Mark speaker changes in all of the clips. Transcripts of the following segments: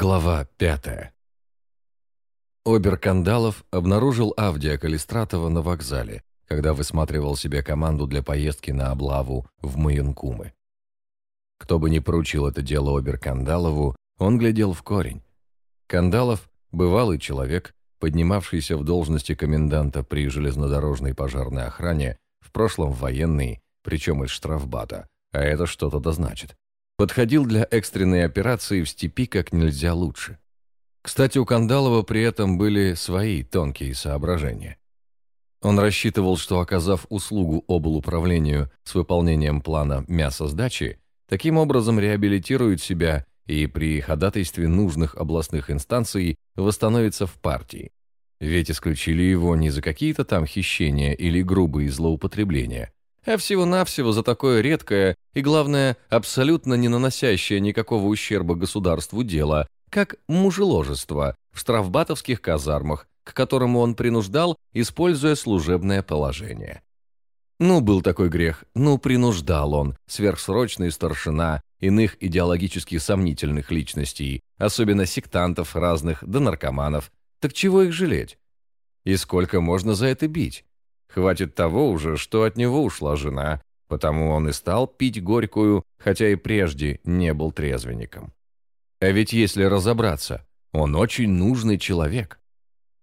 Speaker 1: Глава пятая. Обер Кандалов обнаружил Авдия Калистратова на вокзале, когда высматривал себе команду для поездки на облаву в Маянкумы. Кто бы ни поручил это дело Обер Кандалову, он глядел в корень. Кандалов – бывалый человек, поднимавшийся в должности коменданта при железнодорожной пожарной охране, в прошлом военный, причем из штрафбата, а это что-то да значит подходил для экстренной операции в степи как нельзя лучше. Кстати, у Кандалова при этом были свои тонкие соображения. Он рассчитывал, что, оказав услугу облуправлению с выполнением плана мясосдачи, таким образом реабилитирует себя и при ходатайстве нужных областных инстанций восстановится в партии. Ведь исключили его не за какие-то там хищения или грубые злоупотребления, а всего-навсего за такое редкое и, главное, абсолютно не наносящее никакого ущерба государству дело, как мужеложество в штрафбатовских казармах, к которому он принуждал, используя служебное положение. Ну, был такой грех, ну, принуждал он, сверхсрочный старшина, иных идеологически сомнительных личностей, особенно сектантов разных да наркоманов. Так чего их жалеть? И сколько можно за это бить? Хватит того уже, что от него ушла жена, потому он и стал пить горькую, хотя и прежде не был трезвенником. А ведь если разобраться, он очень нужный человек.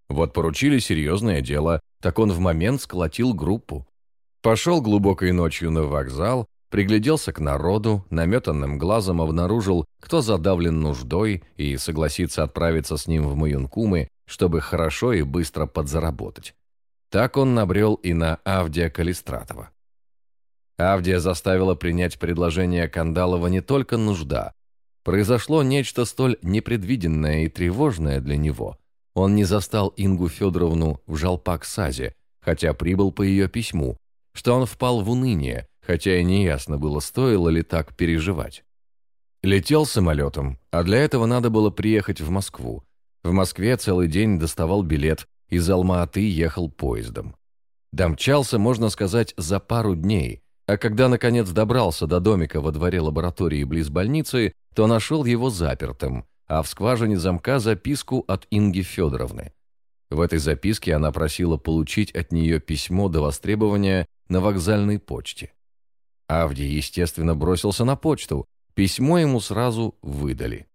Speaker 1: Вот поручили серьезное дело, так он в момент сколотил группу. Пошел глубокой ночью на вокзал, пригляделся к народу, наметанным глазом обнаружил, кто задавлен нуждой и согласится отправиться с ним в Маюнкумы, чтобы хорошо и быстро подзаработать. Так он набрел и на Авдия Калистратова. Авдия заставила принять предложение Кандалова не только нужда. Произошло нечто столь непредвиденное и тревожное для него. Он не застал Ингу Федоровну в Жалпак-Сазе, хотя прибыл по ее письму, что он впал в уныние, хотя и неясно было, стоило ли так переживать. Летел самолетом, а для этого надо было приехать в Москву. В Москве целый день доставал билет, из Алма-Аты ехал поездом. Домчался, можно сказать, за пару дней, а когда, наконец, добрался до домика во дворе лаборатории близ больницы, то нашел его запертым, а в скважине замка записку от Инги Федоровны. В этой записке она просила получить от нее письмо до востребования на вокзальной почте. Авдий, естественно, бросился на почту, письмо ему сразу выдали.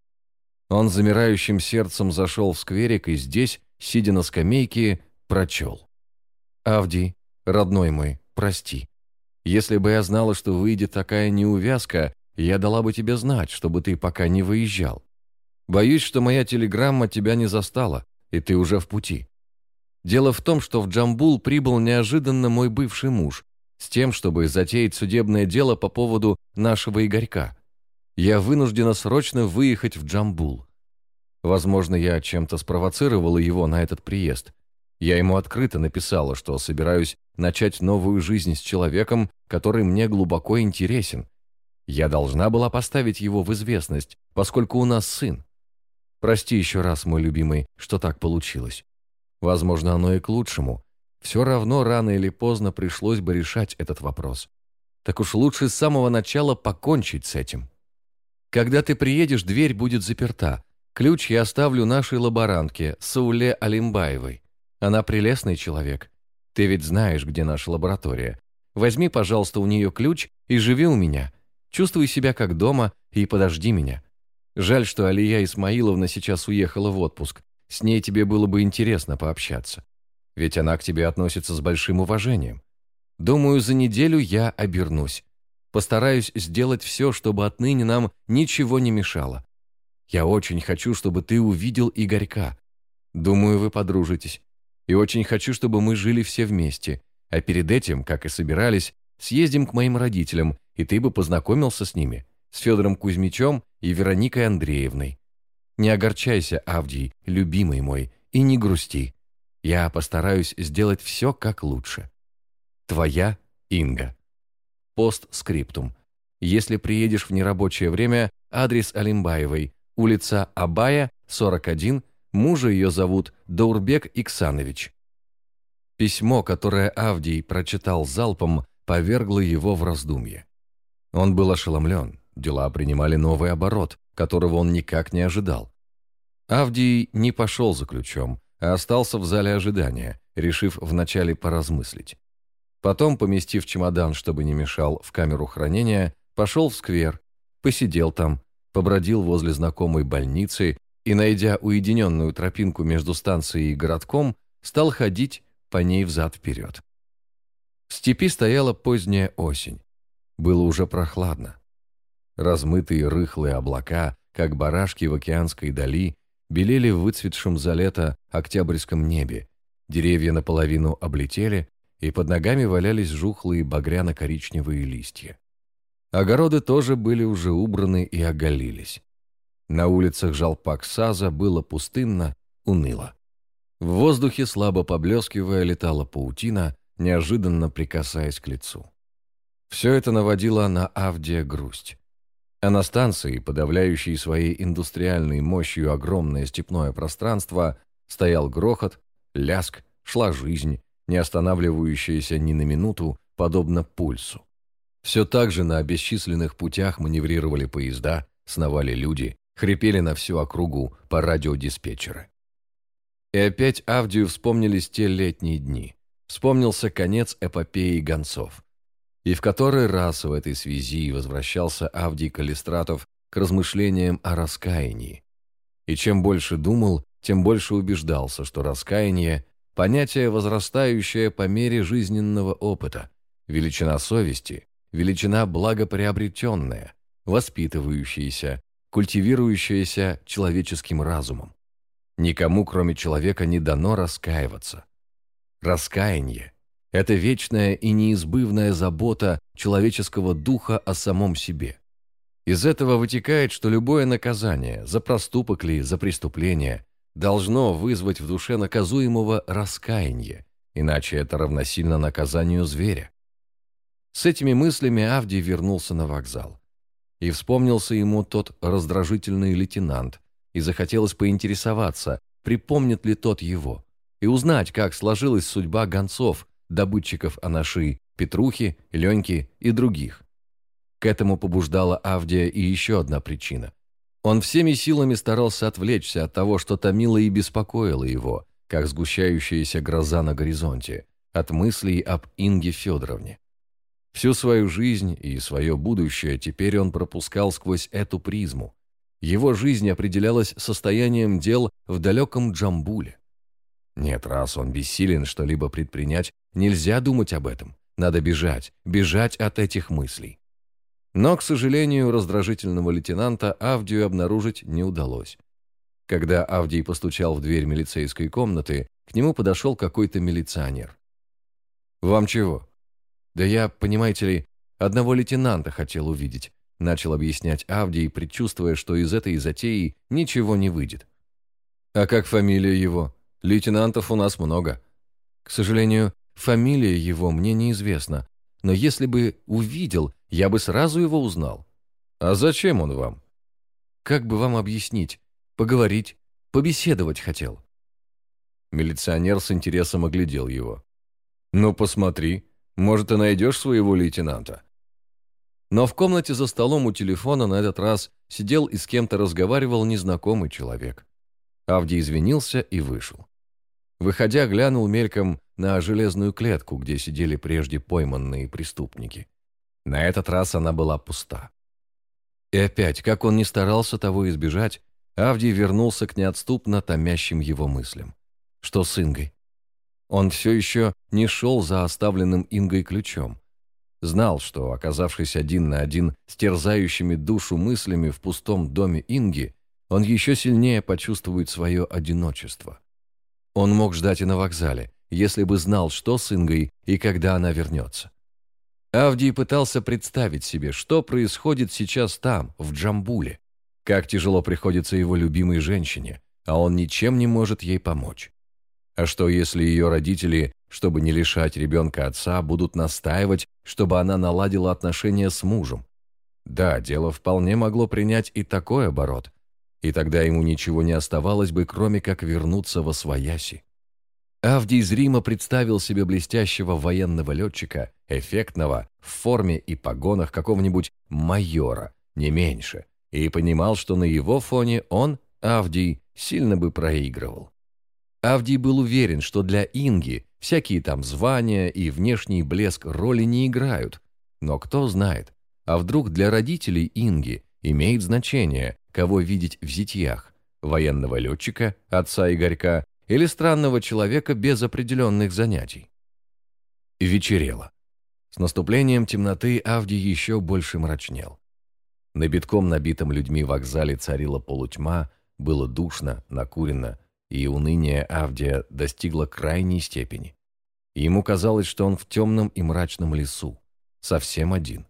Speaker 1: Он замирающим сердцем зашел в скверик и здесь сидя на скамейке, прочел. «Авдий, родной мой, прости. Если бы я знала, что выйдет такая неувязка, я дала бы тебе знать, чтобы ты пока не выезжал. Боюсь, что моя телеграмма тебя не застала, и ты уже в пути. Дело в том, что в Джамбул прибыл неожиданно мой бывший муж, с тем, чтобы затеять судебное дело по поводу нашего Игорька. Я вынуждена срочно выехать в Джамбул. Возможно, я чем-то спровоцировала его на этот приезд. Я ему открыто написала, что собираюсь начать новую жизнь с человеком, который мне глубоко интересен. Я должна была поставить его в известность, поскольку у нас сын. Прости еще раз, мой любимый, что так получилось. Возможно, оно и к лучшему. Все равно рано или поздно пришлось бы решать этот вопрос. Так уж лучше с самого начала покончить с этим. Когда ты приедешь, дверь будет заперта, Ключ я оставлю нашей лаборантке, Сауле Алимбаевой. Она прелестный человек. Ты ведь знаешь, где наша лаборатория. Возьми, пожалуйста, у нее ключ и живи у меня. Чувствуй себя как дома и подожди меня. Жаль, что Алия Исмаиловна сейчас уехала в отпуск. С ней тебе было бы интересно пообщаться. Ведь она к тебе относится с большим уважением. Думаю, за неделю я обернусь. Постараюсь сделать все, чтобы отныне нам ничего не мешало. Я очень хочу, чтобы ты увидел Игорька. Думаю, вы подружитесь. И очень хочу, чтобы мы жили все вместе. А перед этим, как и собирались, съездим к моим родителям, и ты бы познакомился с ними, с Федором Кузьмичем и Вероникой Андреевной. Не огорчайся, Авдий, любимый мой, и не грусти. Я постараюсь сделать все как лучше. Твоя Инга. Постскриптум. Если приедешь в нерабочее время, адрес Алимбаевой, улица Абая, 41, мужа ее зовут Даурбек Иксанович. Письмо, которое Авдий прочитал залпом, повергло его в раздумье. Он был ошеломлен, дела принимали новый оборот, которого он никак не ожидал. Авдий не пошел за ключом, а остался в зале ожидания, решив вначале поразмыслить. Потом, поместив чемодан, чтобы не мешал, в камеру хранения, пошел в сквер, посидел там, побродил возле знакомой больницы и, найдя уединенную тропинку между станцией и городком, стал ходить по ней взад-вперед. В степи стояла поздняя осень. Было уже прохладно. Размытые рыхлые облака, как барашки в океанской дали, белели в выцветшем за лето октябрьском небе, деревья наполовину облетели, и под ногами валялись жухлые багряно-коричневые листья. Огороды тоже были уже убраны и оголились. На улицах Жалпак-Саза было пустынно, уныло. В воздухе, слабо поблескивая, летала паутина, неожиданно прикасаясь к лицу. Все это наводило на Авдия грусть. А на станции, подавляющей своей индустриальной мощью огромное степное пространство, стоял грохот, ляск, шла жизнь, не останавливающаяся ни на минуту, подобно пульсу. Все так же на бесчисленных путях маневрировали поезда, сновали люди, хрипели на всю округу по радиодиспетчеры. И опять Авдию вспомнились те летние дни. Вспомнился конец эпопеи гонцов. И в который раз в этой связи возвращался Авдий Калистратов к размышлениям о раскаянии. И чем больше думал, тем больше убеждался, что раскаяние – понятие, возрастающее по мере жизненного опыта, величина совести, величина благоприобретенная, воспитывающаяся, культивирующаяся человеческим разумом. Никому, кроме человека, не дано раскаиваться. Раскаяние – это вечная и неизбывная забота человеческого духа о самом себе. Из этого вытекает, что любое наказание, за проступок ли, за преступление, должно вызвать в душе наказуемого раскаяние, иначе это равносильно наказанию зверя. С этими мыслями Авдий вернулся на вокзал. И вспомнился ему тот раздражительный лейтенант, и захотелось поинтересоваться, припомнит ли тот его, и узнать, как сложилась судьба гонцов, добытчиков анаши, Петрухи, Леньки и других. К этому побуждала Авдия и еще одна причина. Он всеми силами старался отвлечься от того, что томило и беспокоило его, как сгущающаяся гроза на горизонте, от мыслей об Инге Федоровне. Всю свою жизнь и свое будущее теперь он пропускал сквозь эту призму. Его жизнь определялась состоянием дел в далеком Джамбуле. Нет, раз он бессилен что-либо предпринять, нельзя думать об этом. Надо бежать, бежать от этих мыслей. Но, к сожалению, раздражительного лейтенанта Авдию обнаружить не удалось. Когда Авдий постучал в дверь милицейской комнаты, к нему подошел какой-то милиционер. «Вам чего?» «Да я, понимаете ли, одного лейтенанта хотел увидеть», начал объяснять Авдий, предчувствуя, что из этой затеи ничего не выйдет. «А как фамилия его? Лейтенантов у нас много». «К сожалению, фамилия его мне неизвестна, но если бы увидел, я бы сразу его узнал». «А зачем он вам?» «Как бы вам объяснить? Поговорить, побеседовать хотел». Милиционер с интересом оглядел его. «Ну, посмотри, может, ты найдешь своего лейтенанта?» Но в комнате за столом у телефона на этот раз сидел и с кем-то разговаривал незнакомый человек. Авдий извинился и вышел. Выходя, глянул мельком на железную клетку, где сидели прежде пойманные преступники. На этот раз она была пуста. И опять, как он не старался того избежать, Авдий вернулся к неотступно томящим его мыслям. Что с Ингой? Он все еще не шел за оставленным Ингой ключом. Знал, что, оказавшись один на один с терзающими душу мыслями в пустом доме Инги, он еще сильнее почувствует свое одиночество. Он мог ждать и на вокзале, если бы знал, что с Ингой и когда она вернется. Авдий пытался представить себе, что происходит сейчас там, в Джамбуле, как тяжело приходится его любимой женщине, а он ничем не может ей помочь. А что, если ее родители, чтобы не лишать ребенка отца, будут настаивать, чтобы она наладила отношения с мужем? Да, дело вполне могло принять и такой оборот. И тогда ему ничего не оставалось бы, кроме как вернуться во свояси. Авдий зримо представил себе блестящего военного летчика, эффектного, в форме и погонах какого-нибудь майора, не меньше, и понимал, что на его фоне он, Авдий, сильно бы проигрывал. Авдий был уверен, что для Инги всякие там звания и внешний блеск роли не играют. Но кто знает, а вдруг для родителей Инги имеет значение, кого видеть в зятьях – военного летчика, отца Игорька или странного человека без определенных занятий. Вечерело. С наступлением темноты Авдий еще больше мрачнел. На битком набитом людьми вокзале царила полутьма, было душно, накурено, и уныние Авдия достигло крайней степени. Ему казалось, что он в темном и мрачном лесу, совсем один.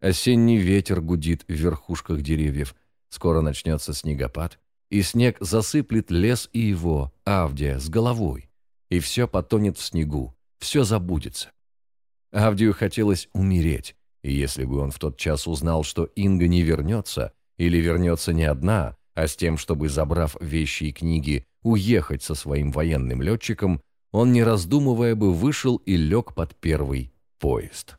Speaker 1: Осенний ветер гудит в верхушках деревьев, скоро начнется снегопад, и снег засыплет лес и его, Авдия, с головой, и все потонет в снегу, все забудется. Авдию хотелось умереть, и если бы он в тот час узнал, что Инга не вернется, или вернется не одна, а с тем, чтобы, забрав вещи и книги, уехать со своим военным летчиком, он, не раздумывая бы, вышел и лег под первый поезд.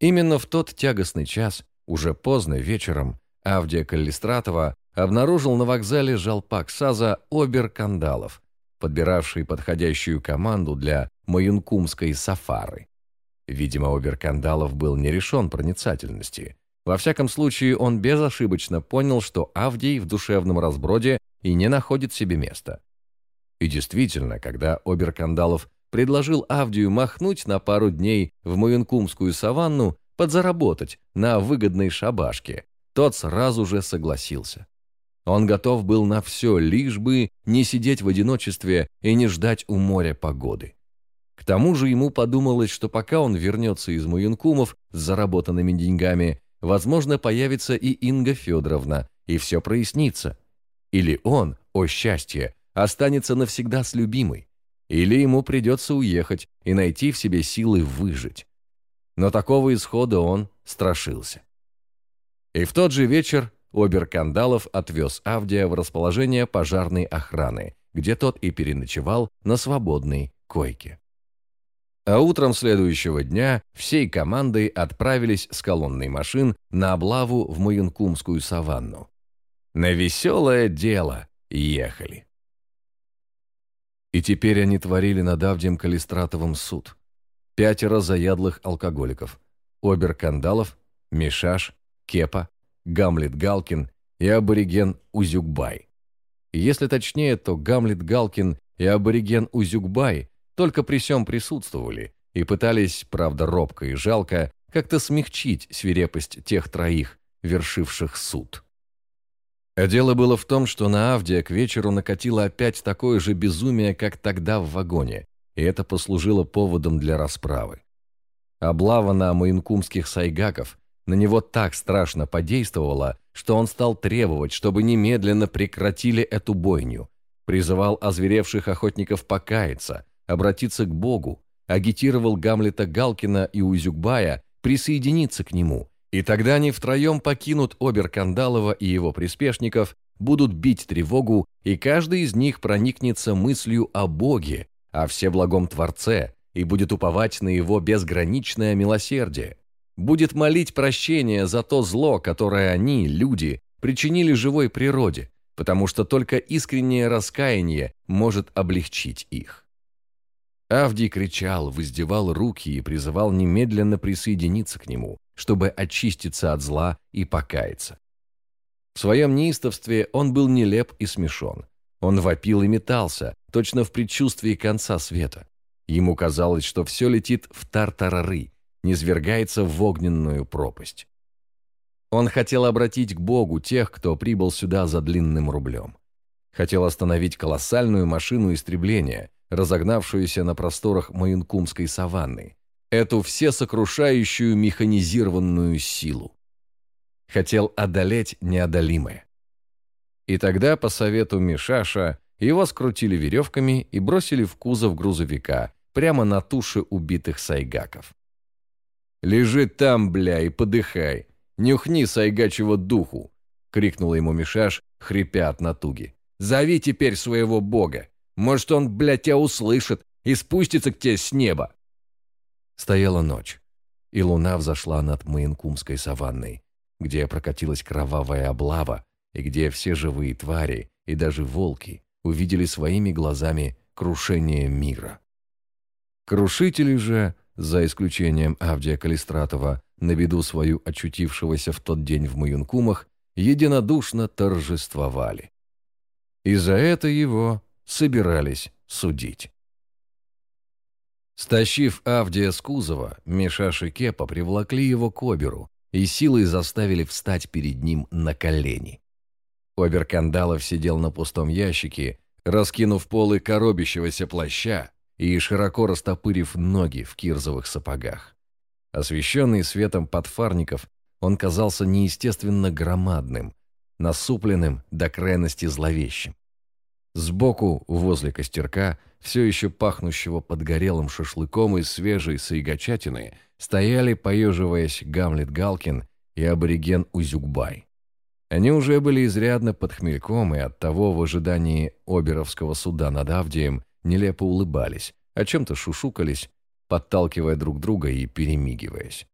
Speaker 1: Именно в тот тягостный час, уже поздно вечером, Авдия Каллистратова обнаружил на вокзале жалпак САЗа Обер Кандалов, подбиравший подходящую команду для Маюнкумской сафары. Видимо, Оберкандалов был не решен проницательности. Во всяком случае, он безошибочно понял, что Авдий в душевном разброде и не находит себе места. И действительно, когда Оберкандалов предложил Авдию махнуть на пару дней в Муюнкумскую саванну, подзаработать на выгодной шабашке, тот сразу же согласился. Он готов был на все, лишь бы не сидеть в одиночестве и не ждать у моря погоды. К тому же ему подумалось, что пока он вернется из Муюнкумов с заработанными деньгами, возможно, появится и Инга Федоровна, и все прояснится. Или он, о счастье, останется навсегда с любимой, или ему придется уехать и найти в себе силы выжить. Но такого исхода он страшился. И в тот же вечер Обер-Кандалов отвез Авдия в расположение пожарной охраны, где тот и переночевал на свободной койке. А утром следующего дня всей командой отправились с колонной машин на облаву в Маюнкумскую саванну. На веселое дело ехали. И теперь они творили над Авдием Калистратовым суд. Пятеро заядлых алкоголиков. Обер Кандалов, Мишаш, Кепа, Гамлет Галкин и абориген Узюкбай. Если точнее, то Гамлет Галкин и абориген Узюкбай только при всем присутствовали и пытались, правда робко и жалко, как-то смягчить свирепость тех троих, вершивших суд. А дело было в том, что на Авдия к вечеру накатило опять такое же безумие, как тогда в вагоне, и это послужило поводом для расправы. Облава на маинкумских сайгаков на него так страшно подействовала, что он стал требовать, чтобы немедленно прекратили эту бойню, призывал озверевших охотников покаяться, обратиться к Богу, агитировал Гамлета Галкина и Узюкбая присоединиться к нему, и тогда они втроем покинут Обер-Кандалова и его приспешников, будут бить тревогу, и каждый из них проникнется мыслью о Боге, о Всеблагом Творце, и будет уповать на его безграничное милосердие. Будет молить прощения за то зло, которое они, люди, причинили живой природе, потому что только искреннее раскаяние может облегчить их. Авдий кричал, воздевал руки и призывал немедленно присоединиться к нему, чтобы очиститься от зла и покаяться. В своем неистовстве он был нелеп и смешон. Он вопил и метался, точно в предчувствии конца света. Ему казалось, что все летит в тартарары, низвергается в огненную пропасть. Он хотел обратить к Богу тех, кто прибыл сюда за длинным рублем. Хотел остановить колоссальную машину истребления, разогнавшуюся на просторах Маюнкумской саванны, эту всесокрушающую механизированную силу. Хотел одолеть неодолимое. И тогда, по совету Мишаша, его скрутили веревками и бросили в кузов грузовика, прямо на туши убитых сайгаков. «Лежи там, бля, и подыхай! Нюхни сайгачьего духу!» — крикнул ему Мишаш, хрипя от натуги. «Зови теперь своего бога! Может, он, блядь, тебя услышит и спустится к тебе с неба. Стояла ночь, и луна взошла над Маянкумской саванной, где прокатилась кровавая облава, и где все живые твари, и даже волки увидели своими глазами крушение мира. Крушители же, за исключением Авдия Калистратова, на беду свою очутившегося в тот день в Маюнкумах, единодушно торжествовали. И за это его собирались судить. Стащив Авдия с кузова, Мишаш и Кепа привлекли его к Оберу и силой заставили встать перед ним на колени. Обер Кандалов сидел на пустом ящике, раскинув полы коробящегося плаща и широко растопырив ноги в кирзовых сапогах. Освещенный светом подфарников, он казался неестественно громадным, насупленным до крайности зловещим. Сбоку, возле костерка, все еще пахнущего подгорелым шашлыком из свежей сайгачатины, стояли, поеживаясь, Гамлет Галкин и абориген Узюкбай. Они уже были изрядно под хмельком и оттого в ожидании Оберовского суда над Авдием нелепо улыбались, о чем-то шушукались, подталкивая друг друга и перемигиваясь.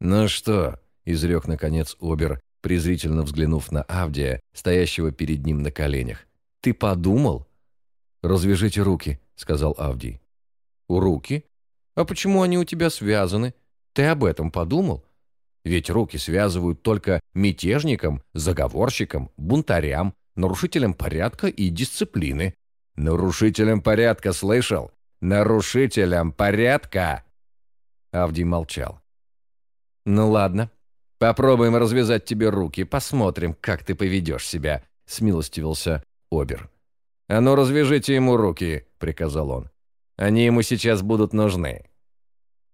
Speaker 1: «Ну что?» — изрек, наконец, Обер, презрительно взглянув на Авдия, стоящего перед ним на коленях. «Ты подумал?» «Развяжите руки», — сказал Авдий. «У руки? А почему они у тебя связаны? Ты об этом подумал? Ведь руки связывают только мятежникам, заговорщикам, бунтарям, нарушителям порядка и дисциплины». «Нарушителям порядка, слышал? Нарушителям порядка!» Авдий молчал. «Ну ладно, попробуем развязать тебе руки, посмотрим, как ты поведешь себя», — смилостивился Обер. «А ну, развяжите ему руки», — приказал он. «Они ему сейчас будут нужны».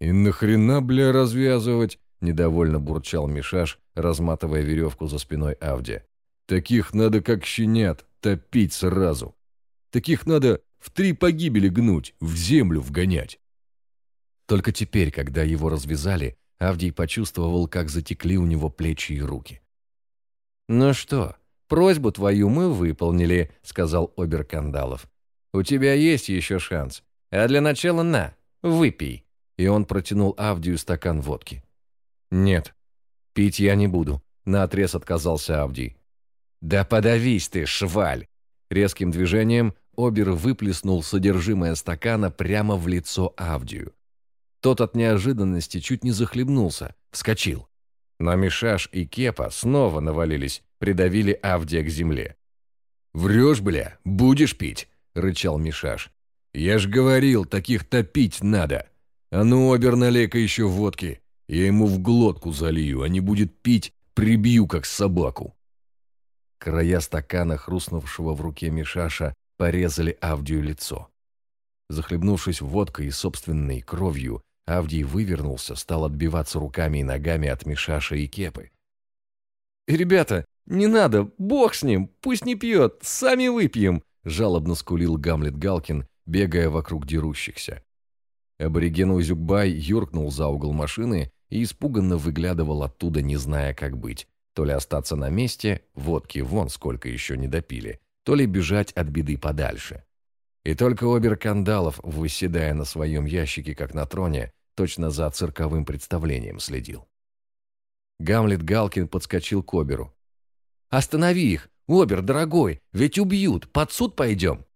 Speaker 2: «И нахрена, бля, развязывать?» — недовольно бурчал Мишаш, разматывая веревку за спиной Авди. «Таких надо, как щенят, топить сразу. Таких надо в три погибели гнуть, в землю вгонять».
Speaker 1: Только теперь, когда его развязали, Авдий почувствовал, как затекли у него плечи и руки. «Ну что, «Просьбу твою мы выполнили», — сказал Оберкандалов. «У тебя есть еще шанс. А для начала на, выпей». И он протянул Авдию стакан водки. «Нет, пить я не буду», — наотрез отказался Авдий. «Да подавись ты, шваль!» Резким движением Обер выплеснул содержимое стакана прямо в лицо Авдию. Тот от неожиданности чуть не захлебнулся, вскочил. Но Мишаш и Кепа снова навалились придавили Авдия к земле.
Speaker 2: «Врешь, бля, будешь пить?» — рычал Мишаш. «Я ж говорил, таких топить надо. А ну, обер налей-ка еще водки. Я ему в глотку залью, а не будет пить, прибью, как собаку».
Speaker 1: Края стакана, хрустнувшего в руке Мишаша, порезали Авдию лицо. Захлебнувшись водкой и собственной кровью, Авдий вывернулся, стал отбиваться руками и ногами от Мишаша и Кепы. «Ребята, «Не надо, бог с ним, пусть не пьет, сами выпьем», жалобно скулил Гамлет Галкин, бегая вокруг дерущихся. Абориген Узюкбай юркнул за угол машины и испуганно выглядывал оттуда, не зная, как быть. То ли остаться на месте, водки вон сколько еще не допили, то ли бежать от беды подальше. И только Обер Кандалов, выседая на своем ящике, как на троне, точно за цирковым представлением следил. Гамлет Галкин подскочил к Оберу. Останови их! Обер, дорогой, ведь убьют! Под суд пойдем!»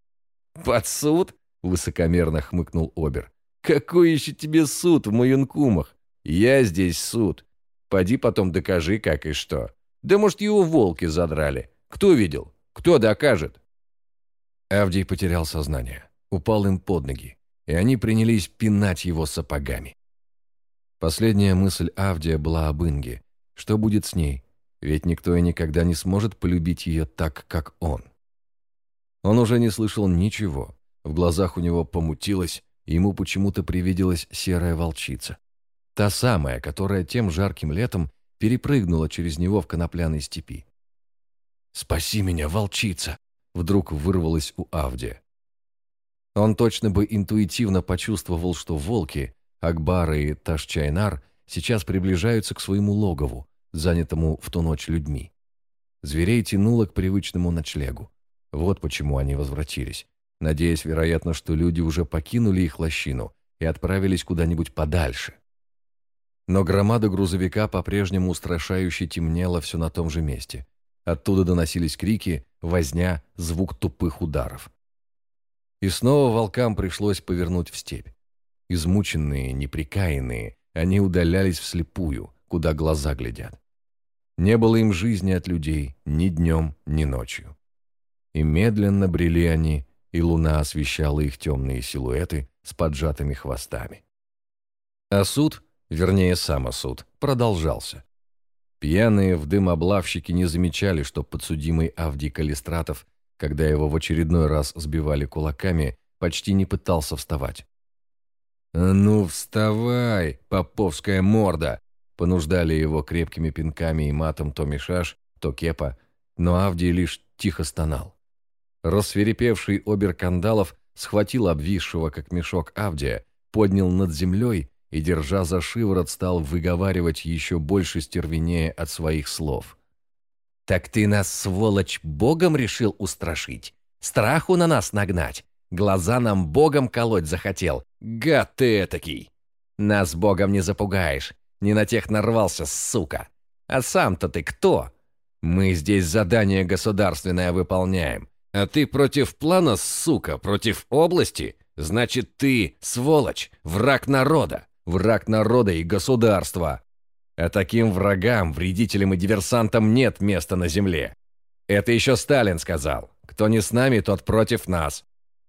Speaker 1: «Под суд?» — высокомерно хмыкнул Обер. «Какой еще тебе суд в Маюнкумах? Я здесь суд. Поди потом докажи, как и что. Да может, его волки задрали. Кто видел? Кто докажет?» Авдий потерял сознание, упал им под ноги, и они принялись пинать его сапогами. Последняя мысль Авдия была об Инге. Что будет с ней? ведь никто и никогда не сможет полюбить ее так, как он. Он уже не слышал ничего, в глазах у него помутилось, ему почему-то привиделась серая волчица. Та самая, которая тем жарким летом перепрыгнула через него в конопляной степи. «Спаси меня, волчица!» вдруг вырвалась у Авдия. Он точно бы интуитивно почувствовал, что волки, Акбар и Ташчайнар сейчас приближаются к своему логову, занятому в ту ночь людьми. Зверей тянуло к привычному ночлегу. Вот почему они возвратились, надеясь, вероятно, что люди уже покинули их лощину и отправились куда-нибудь подальше. Но громада грузовика по-прежнему устрашающе темнела все на том же месте. Оттуда доносились крики, возня, звук тупых ударов. И снова волкам пришлось повернуть в степь. Измученные, неприкаянные, они удалялись вслепую, куда глаза глядят. Не было им жизни от людей ни днем, ни ночью. И медленно брели они, и луна освещала их темные силуэты с поджатыми хвостами. А суд, вернее сам суд, продолжался. Пьяные в дым облавщики не замечали, что подсудимый Авдий Калистратов, когда его в очередной раз сбивали кулаками, почти не пытался вставать. «А ну, вставай, поповская морда!» Понуждали его крепкими пинками и матом то Мишаш, то Кепа, но Авдий лишь тихо стонал. Рассверепевший обер-кандалов схватил обвисшего, как мешок Авдия, поднял над землей и, держа за шиворот, стал выговаривать еще больше стервенее от своих слов. «Так ты нас, сволочь, богом решил устрашить? Страху на нас нагнать? Глаза нам богом колоть захотел? Гад ты этакий! Нас богом не запугаешь, не на тех нарвался, сука! А сам-то ты кто? Мы здесь задание государственное выполняем, а ты против плана, сука, против области? Значит, ты, сволочь, враг народа, враг народа и государства. А таким врагам, вредителям и диверсантам нет места на земле. Это еще Сталин сказал. Кто не с нами, тот против нас.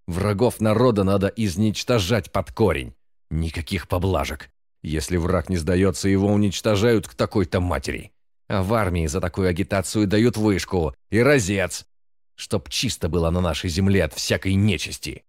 Speaker 1: Врагов народа надо изничтожать под корень. Никаких поблажек. Если враг не сдается, его уничтожают к такой-то матери. А в армии за такую агитацию дают вышку и розец, чтоб чисто было на нашей земле от всякой нечисти.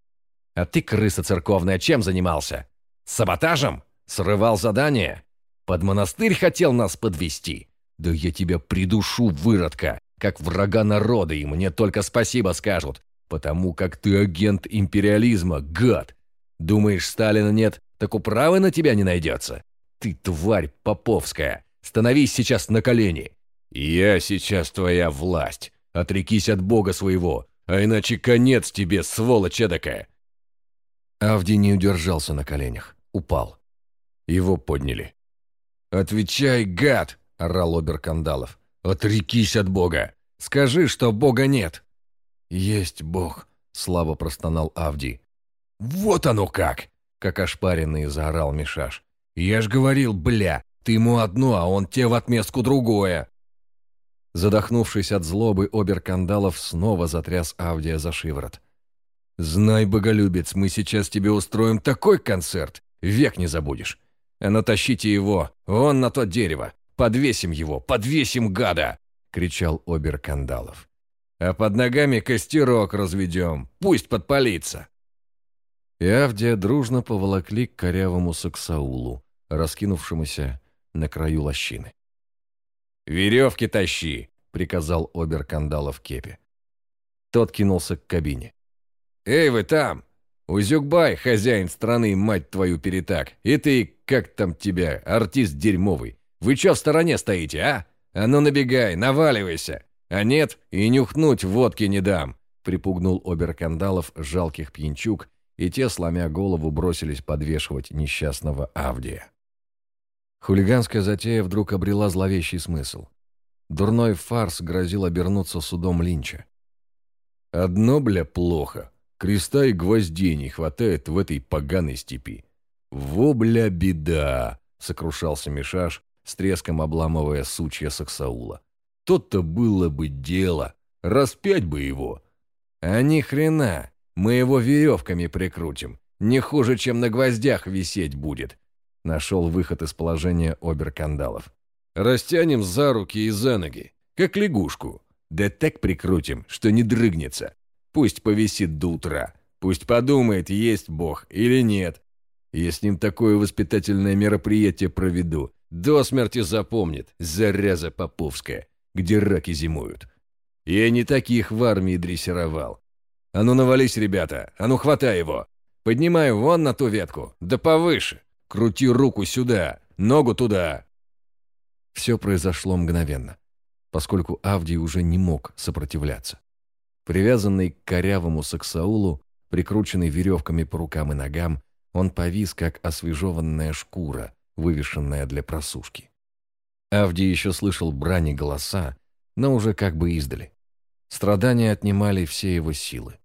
Speaker 1: А ты, крыса церковная, чем занимался? Саботажем? Срывал задание? Под монастырь хотел нас подвести? Да я тебя придушу, выродка, как врага народа, и мне только спасибо скажут, потому как ты агент империализма, гад. Думаешь, Сталина нет, так управы на тебя не найдется? Ты тварь поповская, становись сейчас на колени. Я сейчас твоя власть. Отрекись от бога своего, а иначе конец тебе, сволочь эдакая!» Авдий не удержался на коленях, упал. Его подняли. «Отвечай, гад!» — орал Оберкандалов. «Отрекись от бога! Скажи, что бога нет!» «Есть бог!» — слабо простонал Авдий. «Вот оно как!» — как ошпаренный заорал Мишаш. «Я ж говорил, бля, ты ему одно, а он те в отместку другое!» Задохнувшись от злобы, Оберкандалов снова затряс Авдия за шиворот. «Знай, боголюбец, мы сейчас тебе устроим такой концерт, век не забудешь. Натащите его, вон на то дерево, подвесим его, подвесим гада!» — кричал Оберкандалов. «А под ногами костерок разведем, пусть подпалится!» И Авдия дружно поволокли к корявому саксаулу, раскинувшемуся на краю лощины. «Веревки тащи!» — приказал обер-кандалов кепи. Тот кинулся к кабине. «Эй, вы там! Узюкбай, хозяин страны, мать твою, перетак! И ты, как там тебя, артист дерьмовый! Вы чё в стороне стоите, а? А ну набегай, наваливайся! А нет, и нюхнуть водки не дам!» Припугнул обер-кандалов жалких пьянчук, и те, сломя голову, бросились подвешивать несчастного Авдия. Хулиганская затея вдруг обрела зловещий смысл. Дурной фарс грозил обернуться судом Линча. «Одно, бля, плохо. Креста и гвоздей не хватает в этой поганой степи. Во, бля, беда!» — сокрушался Мишаш, с треском обламывая сучья Саксаула. «То-то было бы дело. Распять бы его!» «А ни хрена! Мы его веревками прикрутим. Не хуже, чем на гвоздях висеть будет!» Нашел выход из положения оберкандалов. «Растянем за руки и за ноги, как лягушку. Да так прикрутим, что не дрыгнется. Пусть повисит до утра. Пусть подумает, есть Бог или нет. Я с ним такое воспитательное мероприятие проведу. До смерти запомнит, заряза поповская, где раки зимуют. Я не таких в армии дрессировал. А ну навались, ребята, а ну хватай его. Поднимаю вон на ту ветку, да повыше. Крути руку сюда, ногу туда!» Все произошло мгновенно, поскольку Авдий уже не мог сопротивляться. Привязанный к корявому саксаулу, прикрученный веревками по рукам и ногам, он повис, как освежеванная шкура, вывешенная для просушки. Авдий еще слышал брани голоса, но уже как бы издали. Страдания отнимали все его силы.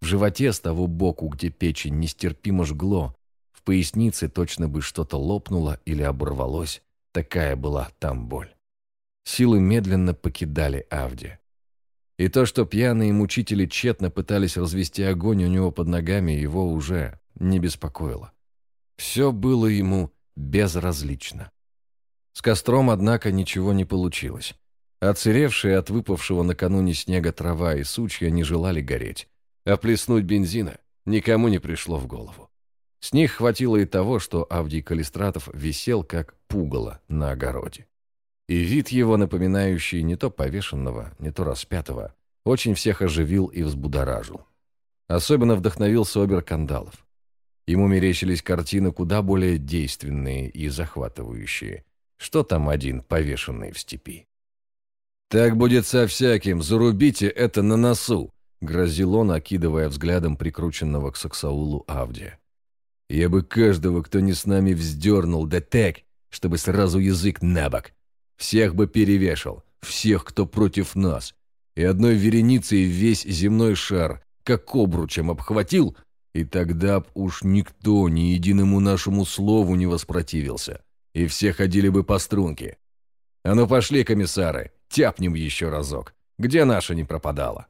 Speaker 1: В животе с того боку, где печень нестерпимо жгло, в пояснице точно бы что-то лопнуло или оборвалось, такая была там боль. Силы медленно покидали Авди. И то, что пьяные мучители тщетно пытались развести огонь у него под ногами, его уже не беспокоило. Все было ему безразлично. С костром, однако, ничего не получилось. Оцеревшие от выпавшего накануне снега трава и сучья не желали гореть, а плеснуть бензина никому не пришло в голову. С них хватило и того, что Авдий Калистратов висел как пугало на огороде. И вид его, напоминающий не то повешенного, не то распятого, очень всех оживил и взбудоражил. Особенно вдохновился Обер Кандалов. Ему мерещились картины куда более действенные и захватывающие. Что там один, повешенный в степи? «Так будет со всяким, зарубите это на носу!» — грозил он, окидывая взглядом прикрученного к Саксаулу Авдия. «Я бы каждого, кто не с нами, вздернул, да так, чтобы сразу язык на бок. Всех бы перевешал, всех, кто против нас. И одной вереницей весь земной шар, как обручем обхватил, и тогда б уж никто ни единому нашему слову не воспротивился, и все ходили бы по струнке. А ну пошли, комиссары, тяпнем еще разок. Где наша не пропадала?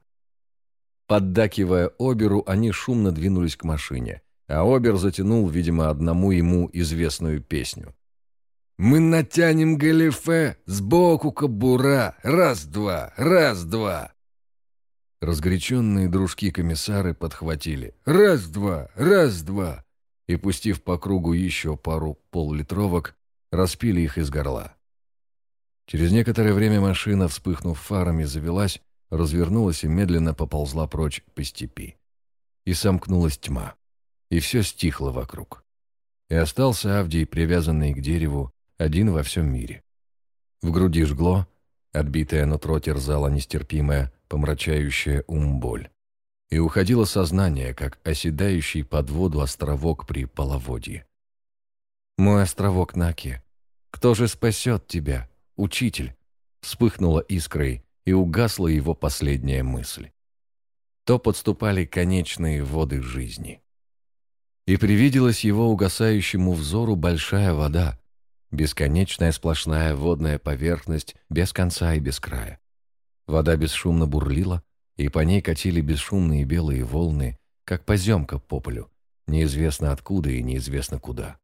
Speaker 1: Поддакивая Оберу, они шумно двинулись к машине, а Обер затянул, видимо, одному ему известную песню. Мы натянем галифе, сбоку кобура, раз-два, раз-два. Разгоряченные дружки-комиссары подхватили «раз-два, раз-два» и, пустив по кругу еще пару поллитровок, распили их из горла. Через некоторое время машина, вспыхнув фарами, завелась, развернулась и медленно поползла прочь по степи. И сомкнулась тьма, и все стихло вокруг. И остался Авдий, привязанный к дереву, один во всем мире. В груди жгло, отбитое нутро терзало нестерпимая, помрачающая ум боль. И уходило сознание, как оседающий под воду островок при половодье. «Мой островок Наки, кто же спасет тебя, учитель?» Вспыхнула искрой, и угасла его последняя мысль. То подступали конечные воды жизни. И привиделась его угасающему взору большая вода, Бесконечная сплошная водная поверхность без конца и без края. Вода бесшумно бурлила, и по ней катили бесшумные белые волны, как поземка по полю, неизвестно откуда и неизвестно куда.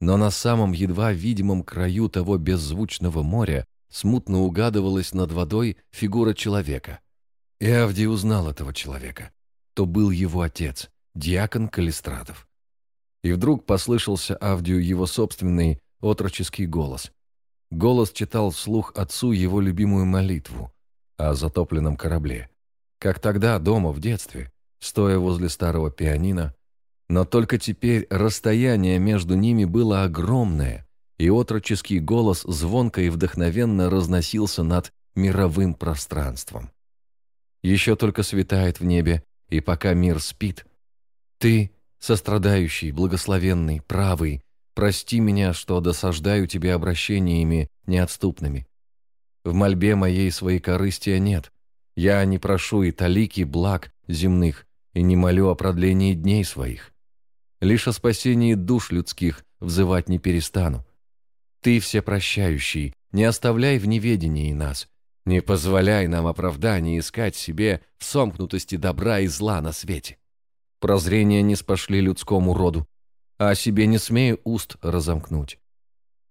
Speaker 1: Но на самом едва видимом краю того беззвучного моря смутно угадывалась над водой фигура человека. И Авдий узнал этого человека. То был его отец, диакон Калистратов. И вдруг послышался Авдию его собственный, отроческий голос. Голос читал вслух отцу его любимую молитву о затопленном корабле. Как тогда, дома, в детстве, стоя возле старого пианино, но только теперь расстояние между ними было огромное, и отроческий голос звонко и вдохновенно разносился над мировым пространством. Еще только светает в небе, и пока мир спит, ты, сострадающий, благословенный, правый, Прости меня, что досаждаю тебе обращениями неотступными. В мольбе моей своей корыстия нет. Я не прошу и талики благ земных, и не молю о продлении дней своих. Лишь о спасении душ людских взывать не перестану. Ты всепрощающий, не оставляй в неведении нас, не позволяй нам оправданий искать себе в сомкнутости добра и зла на свете. Прозрения не спошли людскому роду, а о себе не смею уст разомкнуть.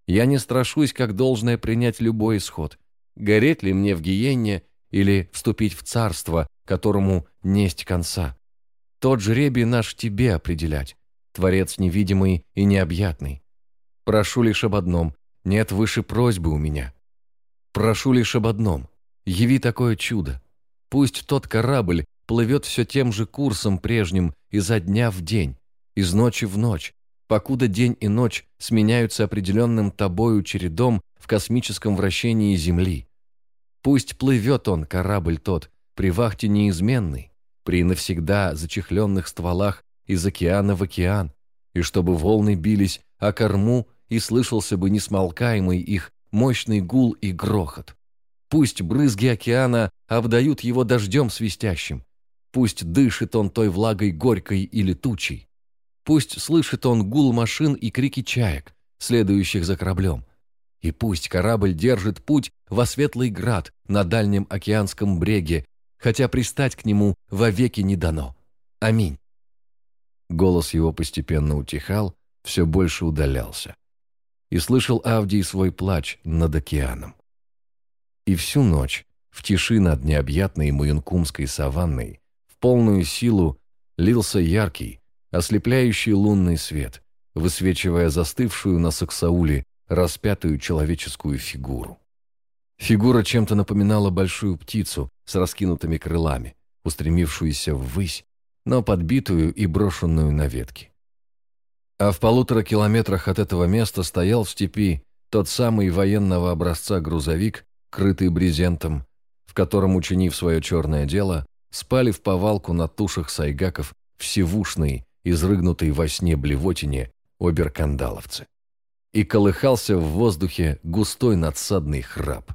Speaker 1: Я не страшусь, как должное принять любой исход. Гореть ли мне в гиенне или вступить в царство, которому несть конца? Тот жребий наш тебе определять, Творец невидимый и необъятный. Прошу лишь об одном, нет выше просьбы у меня. Прошу лишь об одном, яви такое чудо. Пусть тот корабль плывет все тем же курсом прежним изо дня в день, из ночи в ночь, покуда день и ночь сменяются определенным тобою чередом в космическом вращении Земли. Пусть плывет он, корабль тот, при вахте неизменной, при навсегда зачехленных стволах из океана в океан, и чтобы волны бились о корму и слышался бы несмолкаемый их мощный гул и грохот. Пусть брызги океана обдают его дождем свистящим. Пусть дышит он той влагой горькой и летучей. Пусть слышит он гул машин и крики чаек, следующих за кораблем. И пусть корабль держит путь во светлый град на дальнем океанском бреге, хотя пристать к нему вовеки не дано. Аминь. Голос его постепенно утихал, все больше удалялся. И слышал Авдий свой плач над океаном. И всю ночь, в тиши над необъятной Муюнкумской саванной, в полную силу лился яркий, ослепляющий лунный свет, высвечивая застывшую на Саксауле распятую человеческую фигуру. Фигура чем-то напоминала большую птицу с раскинутыми крылами, устремившуюся ввысь, но подбитую и брошенную на ветки. А в полутора километрах от этого места стоял в степи тот самый военного образца грузовик, крытый брезентом, в котором, учинив свое черное дело, спали в повалку на тушах сайгаков всевушные, изрыгнутые во сне блевотине оберкандаловцы. И колыхался в воздухе густой надсадный храп.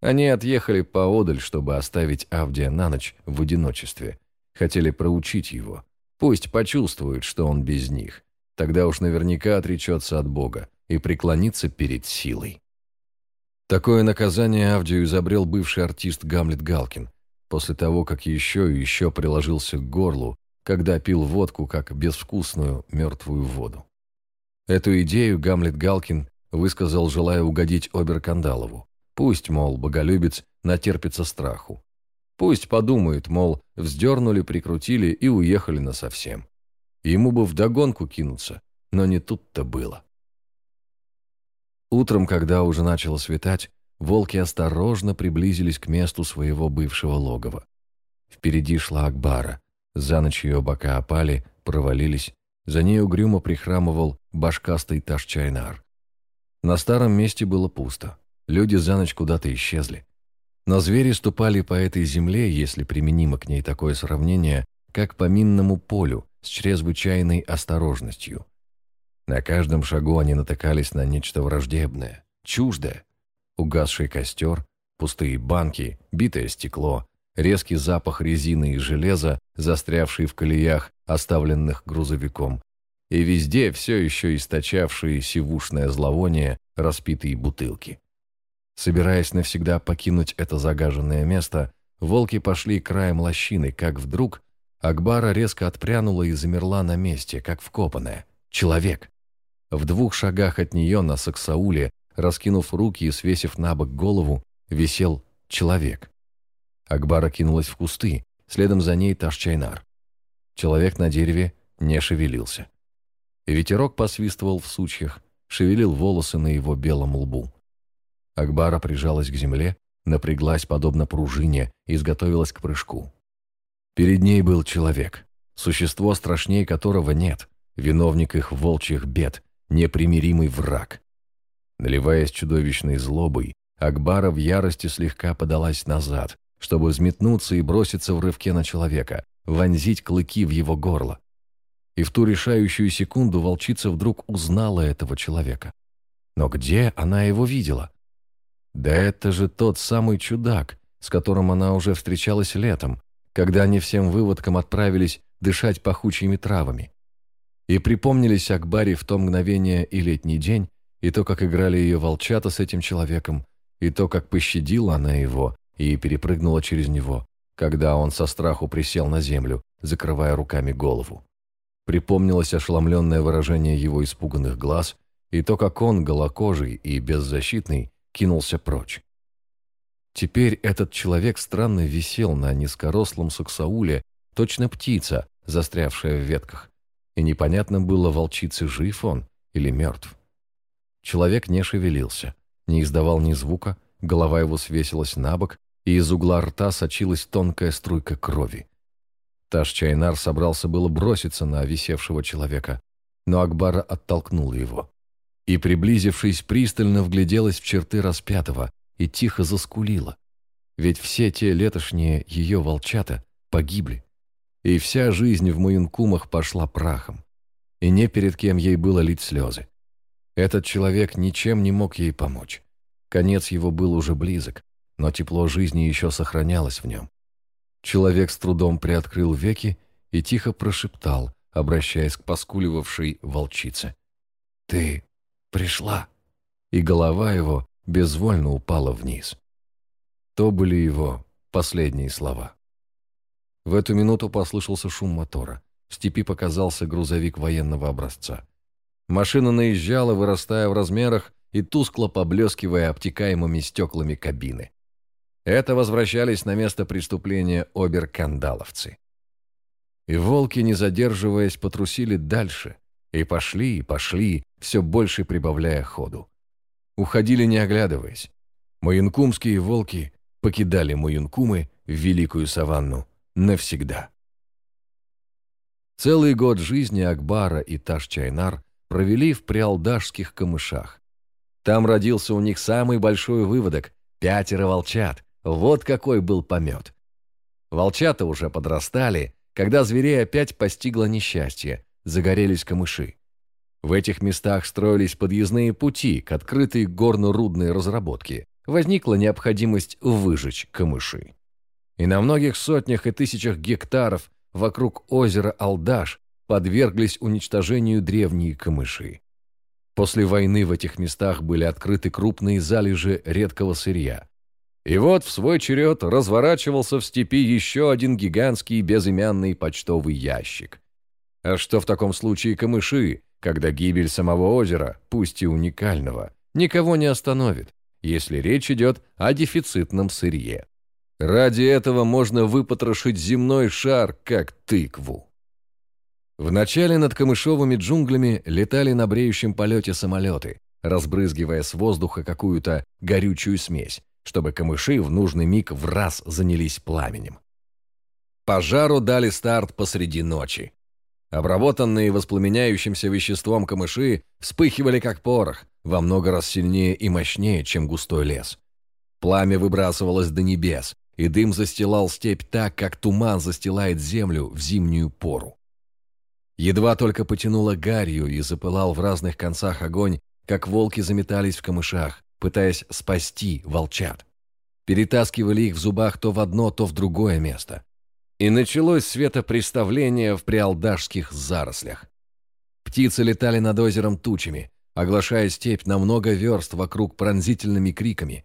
Speaker 1: Они отъехали поодаль, чтобы оставить Авдия на ночь в одиночестве. Хотели проучить его. Пусть почувствует, что он без них. Тогда уж наверняка отречется от Бога и преклонится перед силой. Такое наказание Авдию изобрел бывший артист Гамлет Галкин, после того, как еще и еще приложился к горлу, когда пил водку как безвкусную мертвую воду. Эту идею Гамлет Галкин высказал, желая угодить Оберкандалову. Пусть, мол, боголюбец натерпится страху. Пусть подумает, мол, вздернули, прикрутили и уехали насовсем. Ему бы вдогонку кинуться, но не тут-то было. Утром, когда уже начало светать, волки осторожно приблизились к месту своего бывшего логова. Впереди шла Акбара. За ночь ее бока опали, провалились. За ней угрюмо прихрамывал башкастый Ташчайнар. На старом месте было пусто. Люди за ночь куда-то исчезли. Но звери ступали по этой земле, если применимо к ней такое сравнение, как по минному полю с чрезвычайной осторожностью. На каждом шагу они натыкались на нечто враждебное, чуждое. Угасший костер, пустые банки, битое стекло, резкий запах резины и железа, застрявший в колеях, оставленных грузовиком, и везде все еще источавшие сивушное зловоние распитые бутылки. Собираясь навсегда покинуть это загаженное место, волки пошли краем лощины, как вдруг Акбара резко отпрянула и замерла на месте, как вкопанная. Человек. В двух шагах от нее на Саксауле, раскинув руки и свесив на бок голову, висел человек. Акбара кинулась в кусты, следом за ней Ташчайнар. Человек на дереве не шевелился. Ветерок посвистывал в сучьях, шевелил волосы на его белом лбу. Акбара прижалась к земле, напряглась подобно пружине и изготовилась к прыжку. Перед ней был человек, существо страшнее которого нет, виновник их волчьих бед, непримиримый враг. Наливаясь чудовищной злобой, Акбара в ярости слегка подалась назад, чтобы взметнуться и броситься в рывке на человека, вонзить клыки в его горло. И в ту решающую секунду волчица вдруг узнала этого человека. Но где она его видела? Да это же тот самый чудак, с которым она уже встречалась летом, когда они всем выводком отправились дышать пахучими травами. И припомнились Акбаре в то мгновение и летний день, и то, как играли ее волчата с этим человеком, и то, как пощадила она его и перепрыгнула через него, когда он со страху присел на землю, закрывая руками голову. Припомнилось ошеломленное выражение его испуганных глаз и то, как он, голокожий и беззащитный, кинулся прочь. Теперь этот человек странно висел на низкорослом саксауле, точно птица, застрявшая в ветках, и непонятно было, волчице жив он или мертв. Человек не шевелился, не издавал ни звука, голова его свесилась на бок, и из угла рта сочилась тонкая струйка крови. Таш Чайнар собрался было броситься на висевшего человека, но Акбара оттолкнула его. И, приблизившись, пристально вгляделась в черты распятого и тихо заскулила. Ведь все те летошние ее волчата погибли и вся жизнь в Муюнкумах пошла прахом. И не перед кем ей было лить слезы. Этот человек ничем не мог ей помочь. Конец его был уже близок. Но тепло жизни еще сохранялось в нем. Человек с трудом приоткрыл веки и тихо прошептал, обращаясь к поскуливавшей волчице. «Ты пришла!» И голова его безвольно упала вниз. То были его последние слова. В эту минуту послышался шум мотора. В степи показался грузовик военного образца. Машина наезжала, вырастая в размерах и тускло поблескивая обтекаемыми стеклами кабины. Это возвращались на место преступления оберкандаловцы. И волки, не задерживаясь, потрусили дальше. И пошли, и пошли, все больше прибавляя ходу. Уходили, не оглядываясь. Моюнкумские волки покидали Моюнкумы в Великую Саванну навсегда. Целый год жизни Акбара и Таш-Чайнар провели в приалдашских камышах. Там родился у них самый большой выводок – пятеро волчат. Вот какой был помет. Волчата уже подрастали, когда зверей опять постигло несчастье, загорелись камыши. В этих местах строились подъездные пути к открытой горно-рудной разработке. Возникла необходимость выжечь камыши. И на многих сотнях и тысячах гектаров вокруг озера Алдаш подверглись уничтожению древние камыши. После войны в этих местах были открыты крупные залежи редкого сырья. И вот в свой черед разворачивался в степи еще один гигантский безымянный почтовый ящик. А что в таком случае камыши, когда гибель самого озера, пусть и уникального, никого не остановит, если речь идет о дефицитном сырье? Ради этого можно выпотрошить земной шар, как тыкву. Вначале над камышовыми джунглями летали на бреющем полете самолеты, разбрызгивая с воздуха какую-то горючую смесь, чтобы камыши в нужный миг в раз занялись пламенем. Пожару дали старт посреди ночи. Обработанные воспламеняющимся веществом камыши вспыхивали как порох, во много раз сильнее и мощнее, чем густой лес. Пламя выбрасывалось до небес, и дым застилал степь так, как туман застилает землю в зимнюю пору. Едва только потянуло гарью и запылал в разных концах огонь, как волки заметались в камышах, пытаясь спасти волчат. Перетаскивали их в зубах то в одно, то в другое место. И началось светопреставление в приалдашских зарослях. Птицы летали над озером тучами, оглашая степь на много верст вокруг пронзительными криками.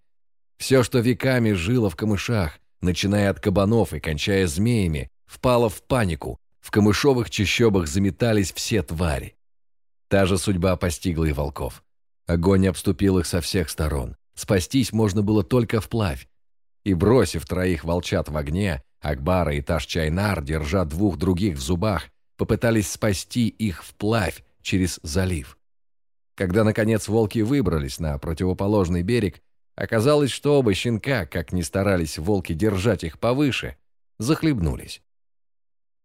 Speaker 1: Все, что веками жило в камышах, начиная от кабанов и кончая змеями, впало в панику, в камышовых чащобах заметались все твари. Та же судьба постигла и волков. Огонь обступил их со всех сторон. Спастись можно было только вплавь. И бросив троих волчат в огне, Акбара и Таш-Чайнар, держа двух других в зубах, попытались спасти их вплавь через залив. Когда, наконец, волки выбрались на противоположный берег, оказалось, что оба щенка, как ни старались волки держать их повыше, захлебнулись.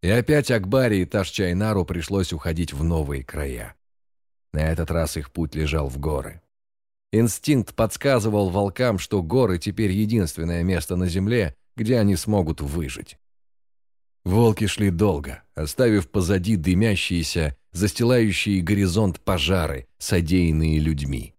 Speaker 1: И опять Акбаре и Ташчайнару пришлось уходить в новые края. На этот раз их путь лежал в горы. Инстинкт подсказывал волкам, что горы теперь единственное место на земле, где они смогут выжить. Волки шли долго, оставив позади дымящиеся, застилающие горизонт пожары, содеянные людьми.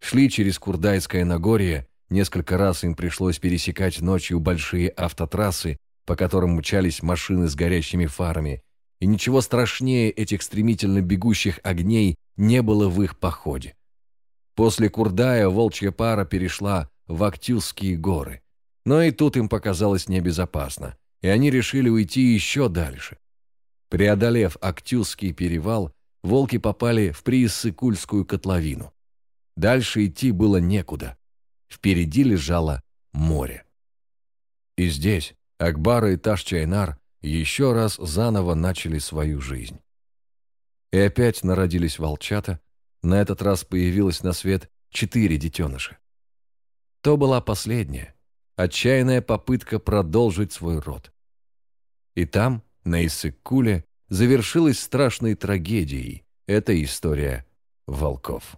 Speaker 1: Шли через Курдайское Нагорье, несколько раз им пришлось пересекать ночью большие автотрассы, по которым мчались машины с горящими фарами, и ничего страшнее этих стремительно бегущих огней не было в их походе. После Курдая волчья пара перешла в Актюзские горы, но и тут им показалось небезопасно, и они решили уйти еще дальше. Преодолев Актюзский перевал, волки попали в Прииссыкульскую котловину. Дальше идти было некуда. Впереди лежало море. И здесь, Акбара и Таш-Чайнар еще раз заново начали свою жизнь. И опять народились волчата, на этот раз появилось на свет четыре детеныша. То была последняя, отчаянная попытка продолжить свой род. И там, на Иссык-Куле, завершилась страшной трагедией эта история волков.